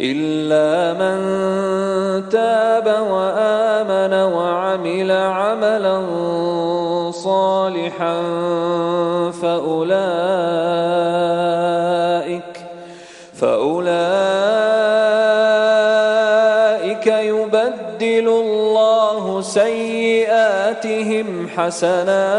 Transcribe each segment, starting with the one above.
إلا من تاب وآمن وعمل عملا صالحا فأولئك فأولئك يبدل الله سيئاتهم حسنات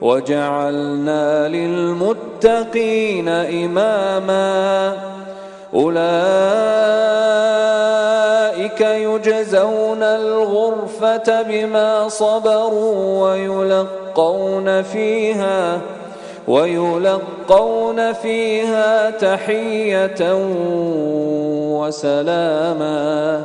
وجعلنا للمتقين إماما. أولئك يجزون الغرفة بما صبروا ويلقون فيها ويلقون فيها تحية وسلاما.